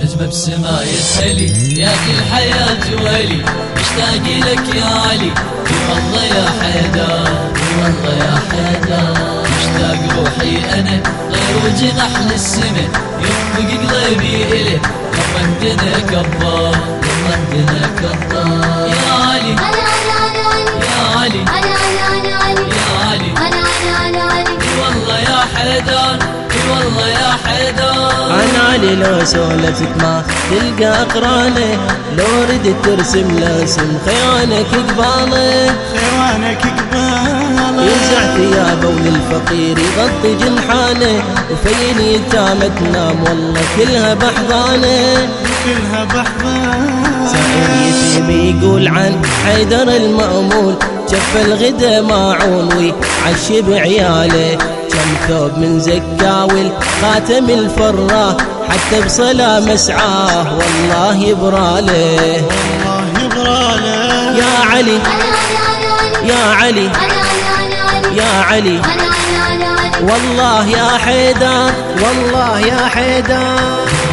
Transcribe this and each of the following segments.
نجمة بسما يتهلي يا كل حياتي ولي مشتاق لك يا علي. في والله يا حيدر في والله يا حيدر مشتاق روحي أنا غير وجنح للسما يخفق قلبي إليه لما عندنا كبار لما عندنا كبار يا علي. علي يا علي. والله يا حيدر والله يا حيدر عن علي لو سولفت ما تلقى أقرانه لو ردت ترسم له اسم خيانك قباله خيوانك قباله ينزع ثيابه وللفقير يغطي جنحانه. وفين يتامى تنام والله كلها بحضانه. كلها بحضانه. سائر يتيم يقول عن حيدر المأمول. جف الغدا ماعون ويعشي بعياله كم ثوب من زكاول خاتم الفراه حتى بصلاة مسعاه والله يبراله. الله يبراله. يا علي يا علي. يا علي. والله يا حيدر والله يا حيدر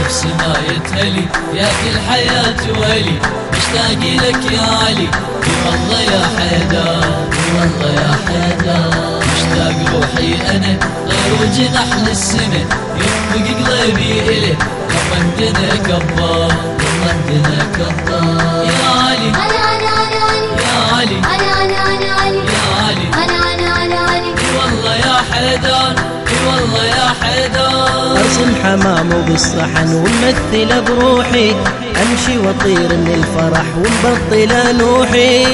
نفس ما يتهلي يا كل حياتي ولي. مشتاق لك يا علي. والله يا حيدر والله يا حيدر مشتاق روحي أنا غير وجنح للسما يخفق قلبي إليه لما عندنا كبار عندنا كبار يا علي يا علي. ارسم حمام بالصحن وممثله بروحي أمشي وأطير من الفرح ومبطله نوحي.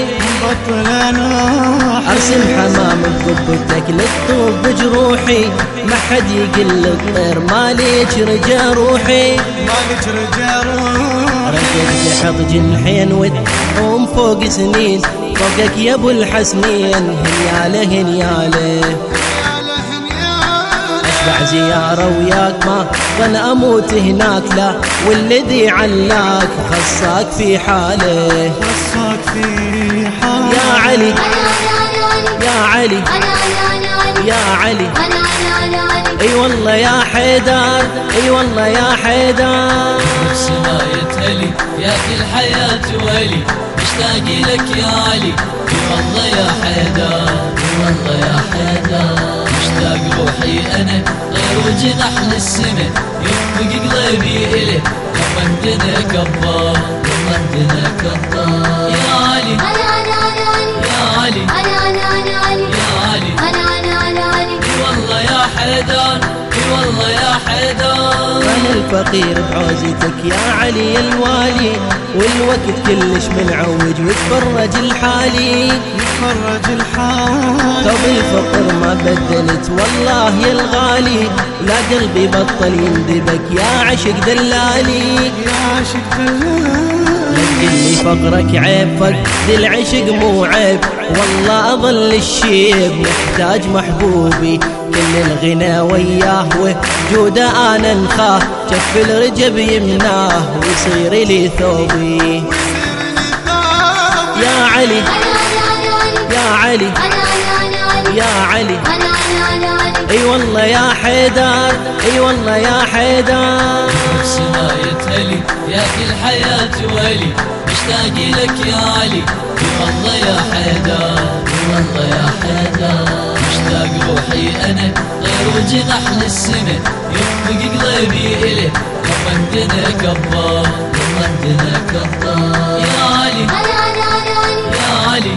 بطل نوح ارسم حمام بضبتك للطوب بجروحي ما حد يقل الطير ماليك رجا روحي. مالك رجع روح ركبت حط جنحين وتقوم فوق سنين فوقك يا أبو الحسنين هنياله هنياله اشبع زيارة وياك ما ظن أموت هناك لا والذي علاك خصاك في حاله وصاك في حال يا علي يا علي يا علي اي والله يا حيدر اي والله يا حيدر نفس ما يتهلي يا كل حياتي ولي مشتاق لك يا علي. والله يا حيدر والله يا حيدر. مشتاق روحي أنا غير وجنح للسما يخفق قلبي إليه لما عندنا كبار لما عندنا كبار يا علي يا علي. يا علي. والله يا حيدر. في والله يا حيدر أنا الفقير بعوزتك يا علي الوالي والوقت كلش منعوج وتفرج الحالي. يخرج الحال. طب الفقر ما بدلت والله يا الغالي. لا قلبي بطل يندبك يا عشق دلالي. يا عاشق دلال لي فقرك عيب فقد العشق مو عيب. والله أظل الشيب محتاج محبوبي. كل الغنى وياه وجوده أنا نخاه جف الرجب يمناه ويصير لي ثوبي. يا علي يا علي يا علي. اي والله يا حيدر اي والله يا حيدر. نفس ما يتهلي يا كل حياتي ولي. مشتاق لك يا علي. في والله يا حيدر في والله يا حيدر. مشتاق روحي أنا غير وجنح للسما يخفق قلبي اليه لما عندنا كبار لما عندنا كبار يا علي. يا علي.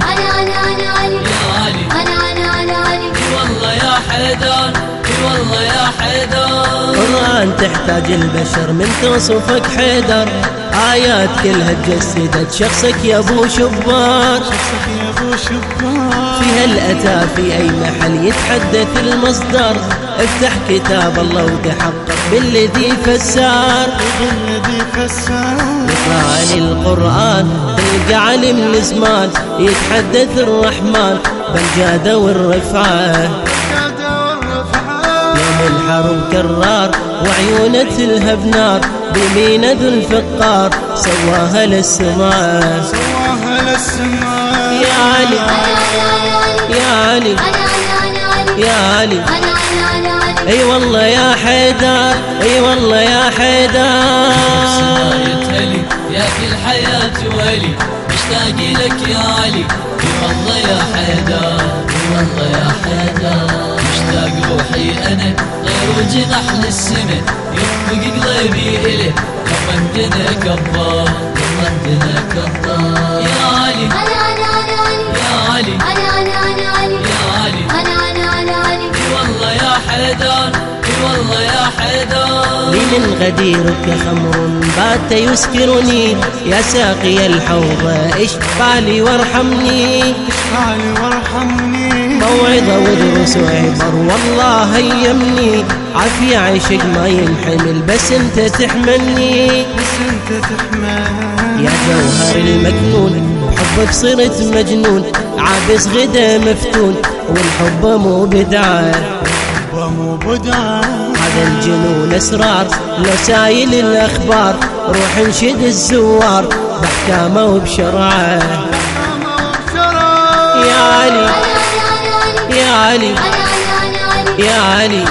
تحتاج البشر من توصفك حيدر. آيات كلها تجسدت شخصك يا أبو شبار. شخصك يا ابو شبار في أي محل يتحدث المصدر. افتح كتاب الله وتحقق بالذي فسار. الذي فسر اقرأ عن القرآن تلقى علم الزمان يتحدث الرحمن بالجادة والرفعة يوم الحرب كرار وعيونه تلهب نار بمينا ذو الفقار سواها للسماء سواها للسماء يا علي علي يا علي اي والله يا حيدر اي والله يا حيدر يا كل حياة ولي مشتاق لك يا علي اي والله يا حيدر اي والله يا حيدر مشتاق روحي أنا غير وجنح للسماء يطبق قلبي اليه يوم عندنا كبار يوم عندنا كبار يا علي يا علي. يا علي. إي والله يا حيدر والله يا حيدر. من الغدير كخمر بات يسكرني. يا ساقي الحوض اشفع وارحمني. علي وارحمني. موعظة ودرس وعبر. والله هيمني عافية عشق ما ينحمل بس انت تحملني. بس انت تحمل يا جوهر المكنون. بحبك صرت مجنون. عابس غدا مفتون. والحب مو بدعه ومو بدعة هذا الجنون أسرار. لو سايل الأخبار. روح انشد الزوار. باحكامه وبشرعه يا علي. يا علي يا علي.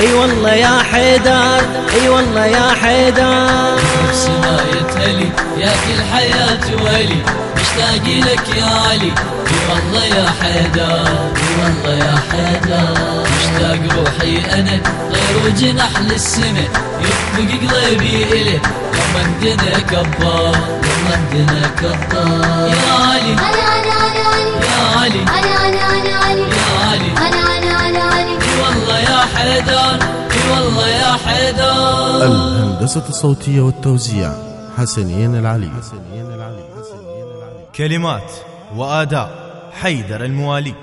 أي والله يا حيدر أي والله يا حيدر. سناية هلي يا كل حياة ولي مشتاق لك يا علي اي والله يا حيدر اي والله يا حيدر مشتاق روحي أنا غير وجنح للسماء يطبق قلبي اليه يوم عندنا كبار يوم عندنا كبار يا علي. يا علي. يا علي. إي والله يا حيدر إي والله يا حيدر. الهندسة الصوتية والتوزيع حسنين العلي. كلمات وآداء حيدر الموالي.